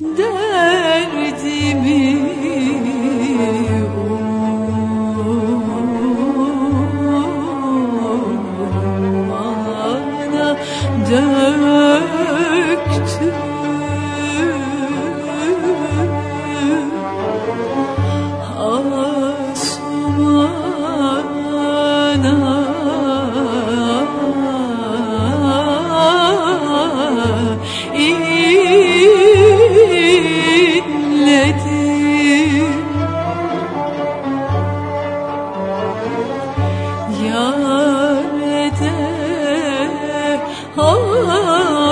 derdimi oh.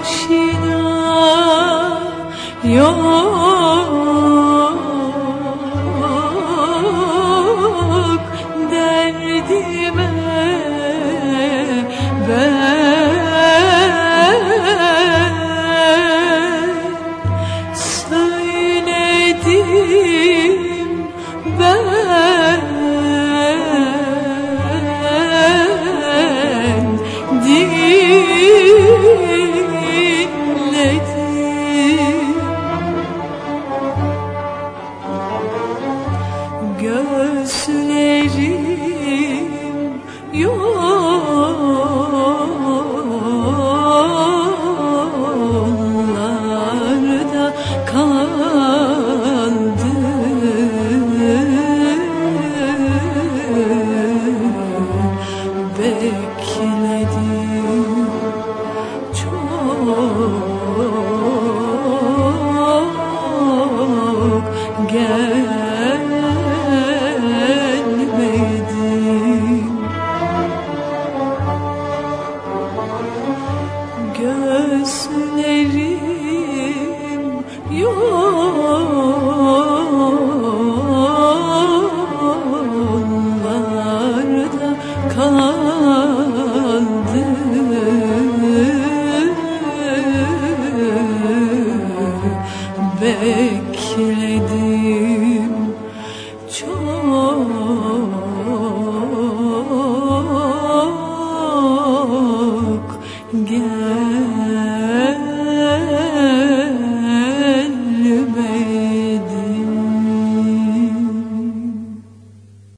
Gözlerim yok Göğsün yollarda kandı Bekledim. yollarda kal.